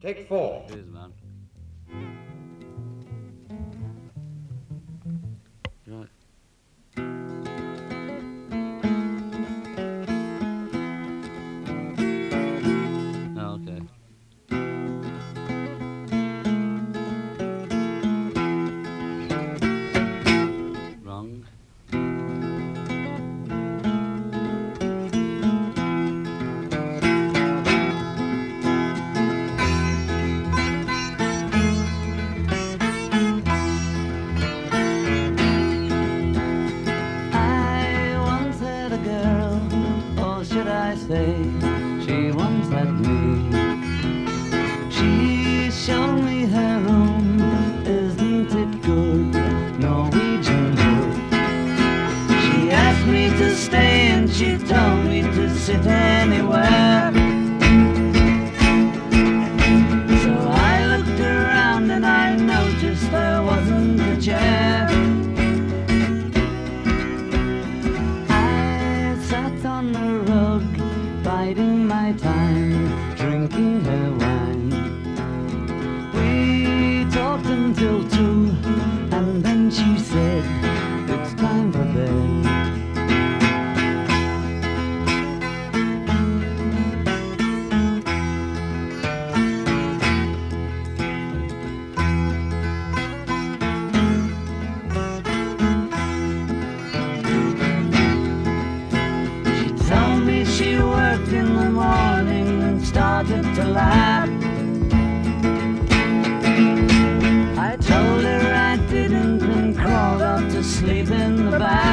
Take four. Cheers, man. I say, she once had me. She showed me her room, isn't it good? Norwegian wood. She asked me to stay and she told me to sit anywhere. So I looked around and I noticed there wasn't a chair. Biding my time, drinking her wine. We talked until two, laugh. I told her I didn't and crawled out to sleep in the bath.